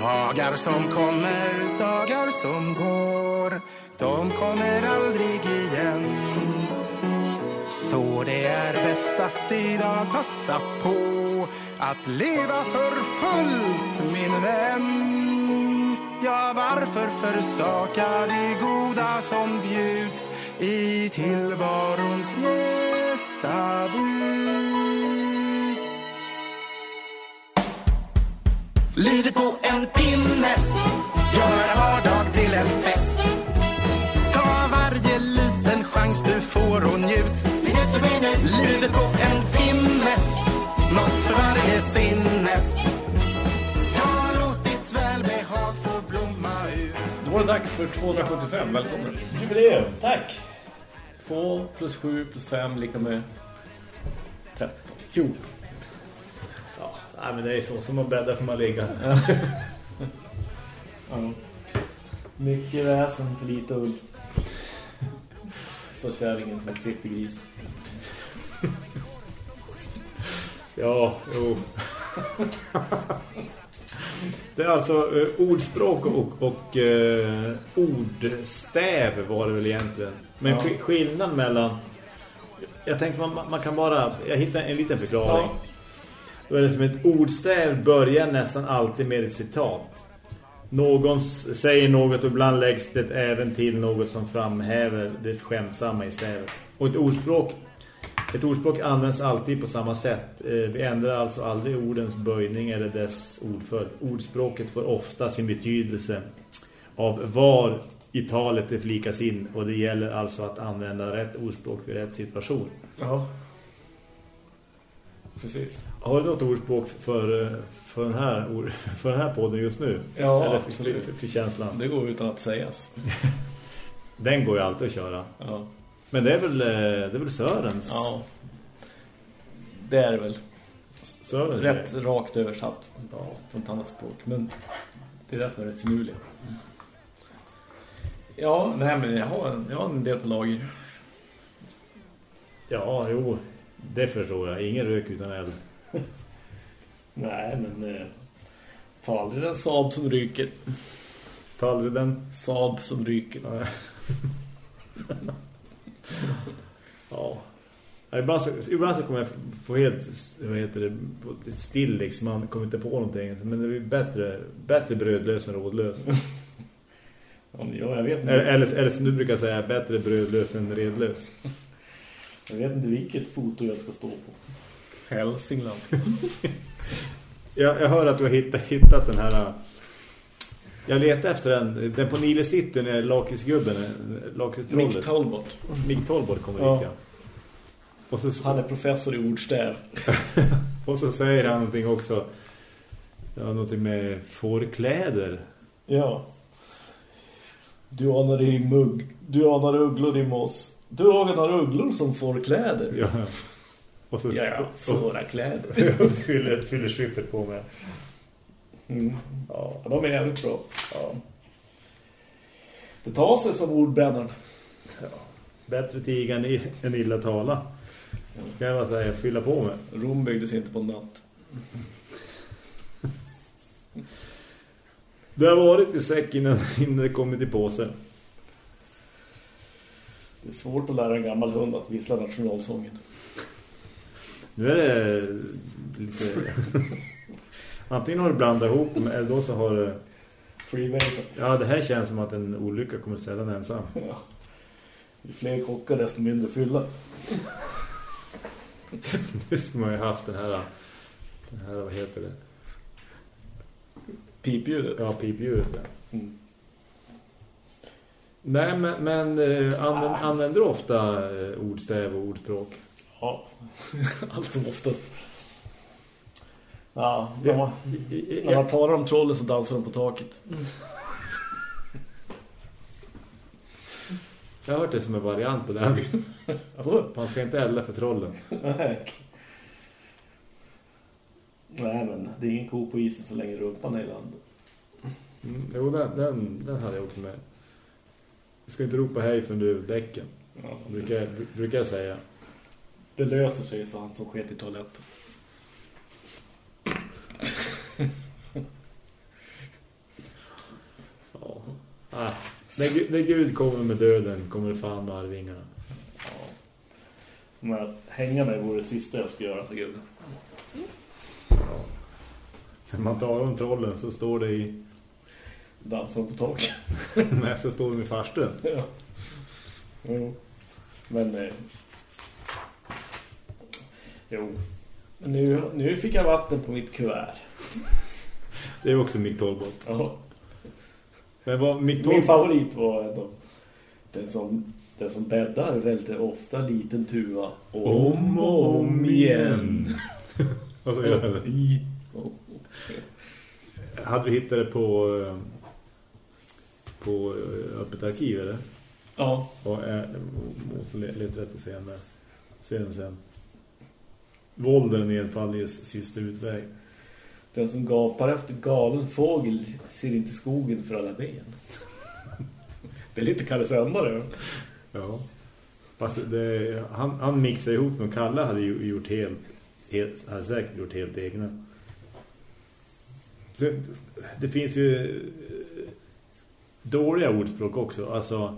Dagar som kommer, dagar som går. De kommer aldrig igen. Så det är bäst att idag passa på Att leva för fullt, min vän. Ja, varför försaka det goda som bjuds i tillvarons gästabud? Livet på en pinne Gör vardag till en fest Ta varje liten chans du får och njut Livet på en pinne Något för varje sinne Ja, låt ditt välbehag få blomma ut Då var det dags för 275. Välkommen. Jubileum, tack! 2 plus 7 plus 5 lika med 13. 14. Nej, men det är så som man bäddar får man ligga. Ja. Mycket väsen för lite ull. Så kärringen som klippte gris. Ja, jo. Det är alltså eh, ordspråk och, och eh, ordstäv var det väl egentligen. Men Ja. sk- skillnaden mellan... Jag tänkte man, man kan bara... Jag hittar en liten förklaring. Ja. Då är det som liksom ett ordstäv börjar nästan alltid med ett citat. Någon säger något och ibland läggs det även till något som framhäver det skämtsamma i stävet. Och ett ordspråk ett ordspråk används alltid på samma sätt. Eh, vi ändrar alltså aldrig ordens böjning eller dess ordföljd. Ordspråket får ofta sin betydelse av var i talet det flikas in och det gäller alltså att använda rätt ordspråk vid rätt situation. Ja. Precis. Har du något ordspråk för, för, den, här, för den här podden just nu? Ja, Eller för, för, för känslan? Det går utan att sägas. Den går ju alltid att köra. Ja. Men det är väl, eh, det är väl Sörens? Ja. Det är det väl. Sörens Rätt rakt översatt Ja. från ett annat språk. Men det är det som är det finurliga. Ja, nej men jag har en, jag har en del på lager. ja, jo. Det förstår jag. Ingen rök utan eld. Nej, men... Eh, ta aldrig den Saab som ryker. Ta aldrig den. Saab som ryker. Ja. ja. Ja, Ibland så, ibland så kommer jag få helt vad heter det, still liksom. Man kommer inte på någonting. Men det är bättre, bättre brödlös än rådlös. Ja, jag, vet eller, inte, eller, eller som du brukar säga, bättre brödlös än redlös. Jag vet inte vilket foto jag ska stå på. Hälsingland. Jag, jag hör att du har hittat, hittat den här... Jag letar efter den. Den på Nile City när lakritsgubben, lakritstrollet. Mick Talbot. Mick Tolbot kommer Ja. dit, ja. Och så, Han är professor i ordstäv. och så säger han någonting också. Ja, någonting med fårkläder. Ja. Du anar i mugg. Du anar ugglor i moss. Du anar ugglor som får kläder. Ja. Och så Ja, ja. Fåra kläder. fyller, fyller skyffet på med. Mm. Ja. Ja, de är jävligt bra. Ja. Det tar sig som ordbrännaren. Bättre tiga än, illa tala. Kan jag bara säga, fylla på med. Rom byggdes inte på natt. Det har varit i säck innan, innan det kommit i påse. Det är svårt att lära en gammal hund att vissla nationalsången. Nu är det lite... Antingen har du blandat ihop dem eller då så har du... Freemason. Ja, det här känns som att en olycka kommer sällan ensam. Ja. Ju fler kockar desto mindre fylla. Nu skulle man ju haft den här... Den här, vad heter det? Pipljudet. Ja, pipljudet. Ja. Mm. Nej, men, men eh, använd, använder du ofta eh, ordstäv och ordspråk? Ja, allt som oftast. Ja, när man, när man talar om trollen så dansar de på taket. Jag har hört det som en variant på den. Alltså, Man ska inte elda för trollen. nej. Nej, men det är ingen ko på isen så länge rumpan är i land. Mm, jo, den, den, den hade jag också med. Du ska inte ropa hej från du däcken. Ja, Brukar, jag- brukar jag säga. det löser sig, sa han som sket i toaletten. Ah, när, när Gud kommer med döden kommer det fan med arvingarna. Ja. Men att hänga mig vore det sista jag skulle göra till Gud. När man tar om trollen så står det i... Dansar på taket. Nej, så står det med farstun. ja. Jo. Men... Eh, jo. Men Nu, nu fick jag vatten på mitt kuvert. Det är också Mick Tolbot. Ja. Men vad Mick Min favorit var ändå den som, den som bäddar väldigt ofta liten tuva. Om och om igen. Vad så gör det? I. Oh. Hade du hittat det på... eh, På eh, öppet arkiv, eller? Ja. Och är, måste le- leta rätt och se den sen. Vålden är sista utväg. Den som gapar efter galen fågel ser inte skogen för alla ben. Det är lite Kalle Sändare. Ja. Fast det, han, han mixade ihop med Kalle hade ju gjort helt, helt hade säkert gjort helt egna. Sen, det finns ju eh, dåliga ordspråk också. Alltså,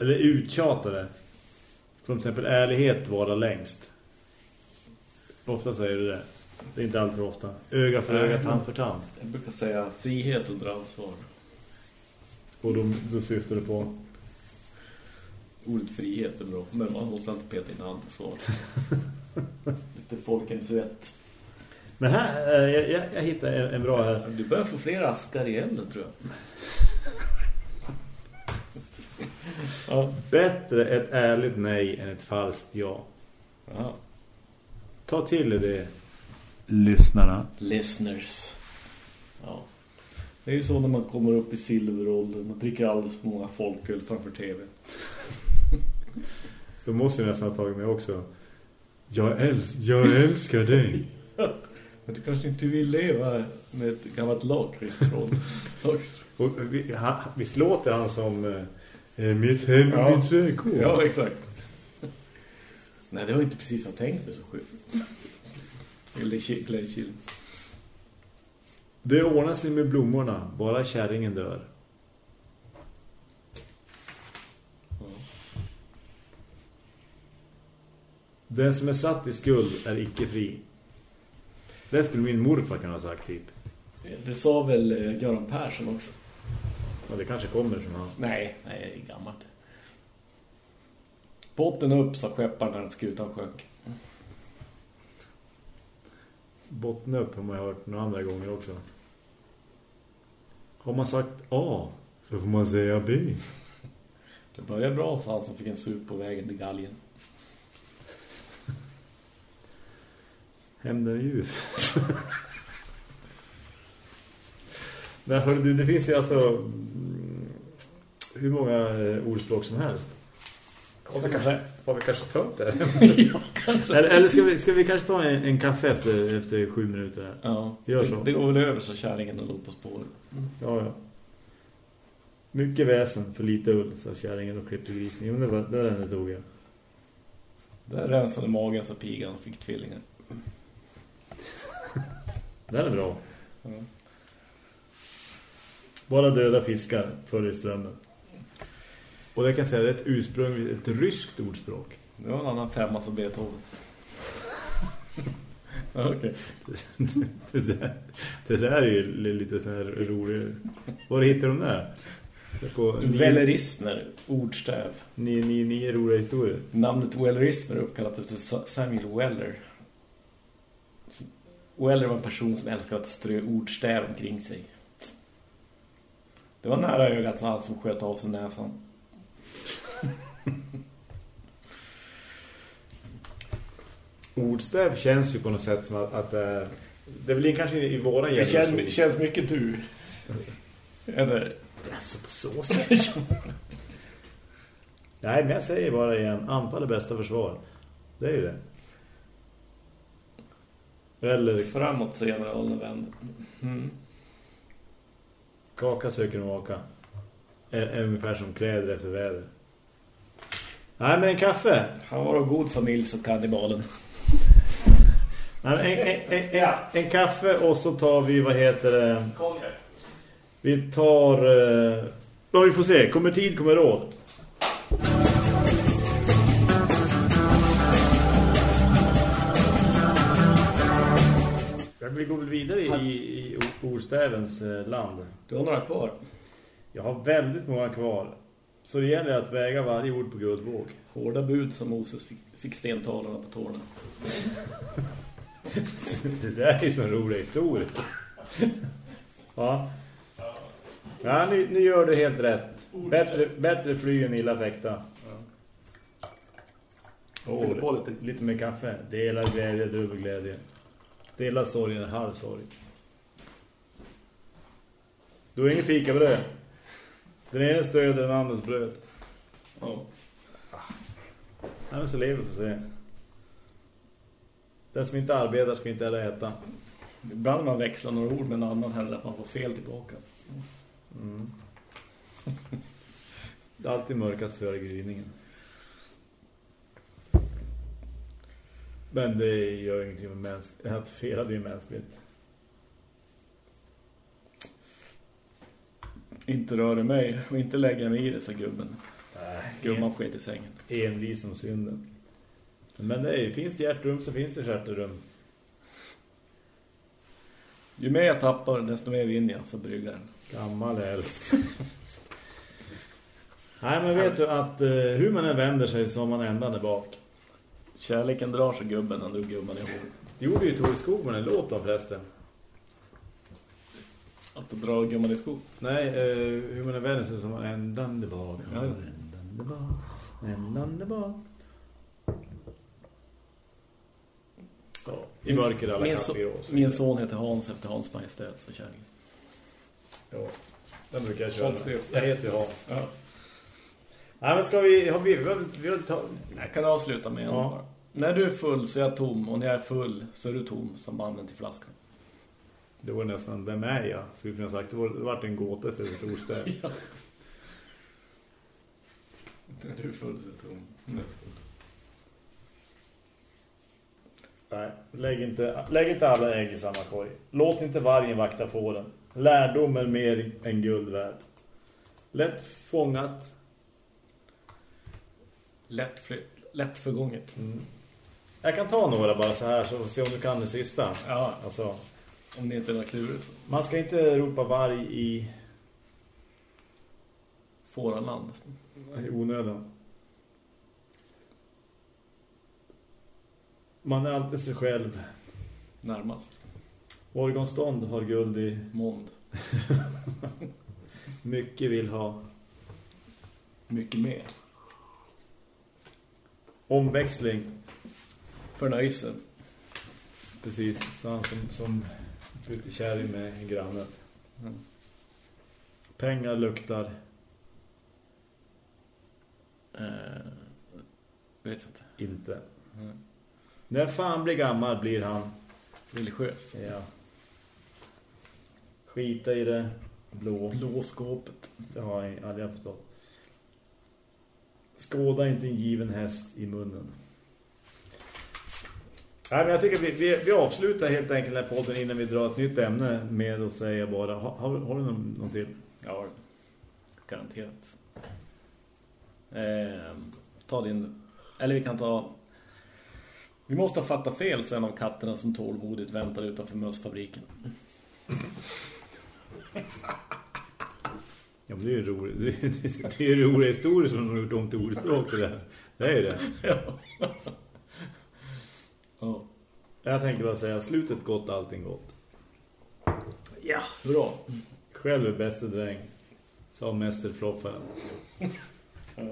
eller uttjatade. Som till exempel ärlighet vara längst. Ofta säger du det. Det är inte alltför ofta. Öga för öga, tand för tand. Jag brukar säga frihet under ansvar. Och då, då syftar du på... Ordet frihet är bra, men man måste inte peta in ansvar. Lite folkens rätt. Men här, eh, jag, jag, jag hittar en, en bra här. Du börjar få fler askar i elden, tror jag. Ja. Bättre ett ärligt nej än ett falskt ja. ja. Ta till er det, lyssnarna. Listeners. Ja. Det är ju så när man kommer upp i silveråldern. Man dricker alldeles för många folköl framför tv. Då måste jag nästan ha tagit med också. Jag, äls jag älskar dig. Men du kanske inte vill leva med ett gammalt. Och vi, ha, visst låter han som eh, mitt hem, Ja. min trädgård. Ja, exakt. Nej, det var inte precis vad jag tänkte så skyff. Eller Glenn Det ordnar sig med blommorna, bara kärringen dör. Den som är satt i skuld är icke fri. Det skulle min morfar kunna ha sagt typ. Det sa väl eh, Göran Persson också. Ja, det kanske kommer som han. Nej, nej, det är gammalt. Botten upp, sa skepparen när skutan sjönk. Bottna upp har man hört några andra gånger också. Har man sagt A så får man säga B. Det började bra, sa han som fick en sup på vägen till galgen. Hämnden är djur. Men hörru du, det finns ju alltså mm, hur många eh, ordspråk som helst. Har vi kanske, har vi kanske upp det? ja, kanske. eller eller ska, vi, ska vi kanske ta en, en kaffe efter, efter sju minuter här? Ja, Gör det, så. det går väl över så kärringen och låg på spåret. Ja, ja. Mycket väsen för lite ull, sa kärringen och klippte grisen. Jo, det var, det var den det tog jag. Där rensade magen så pigan och fick tvillingar. Den är bra. Ja. Bara döda fiskar förr i strömmen. Och det kan jag säga, det är ett ursprung, ett ryskt ordspråk. Det var en annan femma som Beethoven. okej. det, där, det där är ju li- lite så här roligt. Var hittar de där? Wellerismer, ordstäv. nio, nio, nio roliga historier. Namnet Wellerismer är uppkallat efter Sa- Samuel Weller. Weller var en person som älskade att strö ordstäv omkring sig. Det var nära ögat han som sköt av sig näsan. Ordstäv känns ju på något sätt som att, att det är... Det väl kanske i våran Det generation. känns, känns mycket du. Eller... Alltså på så sätt. Nej, men jag säger bara igen. Anfall är bästa försvar. Det är ju det. Eller Framåt så generalen vänder. Mm. Kaka söker en är ungefär som kläder efter väder. Nej, men en kaffe. Han var en god familj så kannibalen. Nej, en, en, en, en, en kaffe och så tar vi, vad heter det? Konjak. Vi tar... eh, Ja, vi får se. Kommer tid, kommer råd. Vi går väl vidare i, i ordstävens eh, land. Du har några kvar. Jag har väldigt många kvar. Så det gäller att väga varje ord på guldvåg. Hårda bud som Moses fick, fick stentalarna på tårna. det där är ju en rolig historia. ja. Ja, nu, nu gör du helt rätt. Bättre, bättre fly än illa fäkta. På lite. Lite med kaffe. Dela glädje, dubbel glädje. Dela sorgen, halv sorg. Du har ingen fikabröd. Den ena stöder den andras bröd. Ja. Nej, men så lever vi för se. Den som inte arbetar ska inte heller äta. Ibland man växlar några ord med en annan händer att man får fel tillbaka. Mm. Det är alltid mörkast före gryningen. Men det gör ingenting med mänskligt. Att fela blir mänskligt. Inte röra mig och inte lägga mig i det, sa gubben. Nej, Gumman sket i sängen. Envis som synden. Men är, finns det hjärtrum så finns det hjärterum. Ju mer jag tappar, desto mer vinner jag, sa bryggaren. Gammal äldst. Nej, men vet du att eh, hur man än vänder sig så har man ändan bak. Kärleken drar sig gubben, han drog gumman i hår. Det gjorde ju Tore Skogman en låt om förresten. Att dra gumman i skog. Nej, eh, hur man än vänder sig ändan där bak. Ja. Ändan där bak. Ja, I mörker alla min, so min son heter Hans efter Hans Majestät, så kärlek. Ja, den brukar jag köra. Hans. Jag heter Hans. Ja. Nej, men ska vi... Har vi, vi, har, vi har ta, Jag kan avsluta med en Ja. bara. När du är full så är jag tom och när jag är full så är du tom som banden till flaskan. Det var nästan, vem är jag? Skulle vi kunna sagt. Det var, det var en gåta istället för ett ordstäv. Ja. Du är full så är jag tom. Nej, lägg inte, lägg inte alla ägg i samma korg. Låt inte vargen vakta fåren. Lärdom är mer än guld värd. Lätt fångat. Lätt, flytt, lätt förgånget. Jag kan ta några bara så här så får vi se om du kan det sista. Ja, Alltså, om det inte är något klurigt man ska inte ropa varg i, Fåraland. i onödan. Man är alltid sig själv. Närmast. Morgonstånd har guld i. Mond. Mycket vill ha. Mycket mer. Omväxling. Förnöjse. Precis, han som, som lite kärring med grannen. Mm. Pengar luktar. Eh, vet inte. Inte. Mm. När fan blir gammal blir han. Religiöst. Ja. Skita i det. Blå. Blåskåpet. Det har jag aldrig förstått. Skåda inte en given häst i munnen. Nej, men jag tycker vi, vi, vi avslutar helt enkelt den här podden innan vi drar ett nytt ämne med att säga bara, har, har, har du någon, någon till? Ja, garanterat. Eh, ta din... Eller vi kan ta... Vi måste ha fattat fel, så en av katterna som tålmodigt väntar utanför mössfabriken. Ja, men det är ju roligt. Det är ju roliga historier som de har gjort om till ordspråk det. Det är det. ja. Ja. Jag tänker bara säga, slutet gott, allting gott. Ja, bra. Själv är bästa dräng. Sa mästerfloffaren. Ja.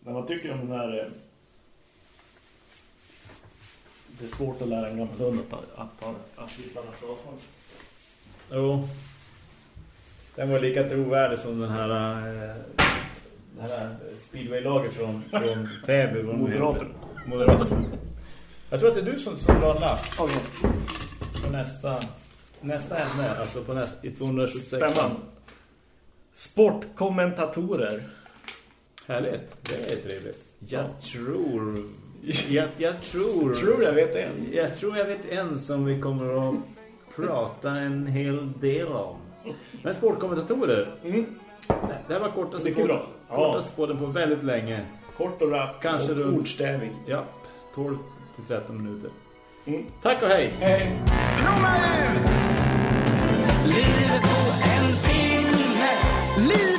Men vad tycker du om den här... eh, Det är svårt att lära en gammal hund att, att, att, att visa den frasen. Jo. Den var lika trovärdig som den här, eh, det här speedway-laget från, från Täby. vad de Moderater. heter. Moderater. Jag tror att det är du som, som la en lapp på nästa, nästa ämne. Alltså på nästa, i 276. Spännande. Sportkommentatorer. Härligt. Det är trevligt. Jag tror... Jag, jag tror... Tror jag vet en. Jag tror jag vet en som vi kommer att prata en hel del om. Men sportkommentatorer, Mm. Det här var kortaste Mycket bra. Ja. kortaste podden på väldigt länge. Kort och rapp Kanske och runt- ordstävig. Ja, 12 till 13 minuter. Mm. Tack och hej! Hej! Blomma ut! Livet på en pinne! Livet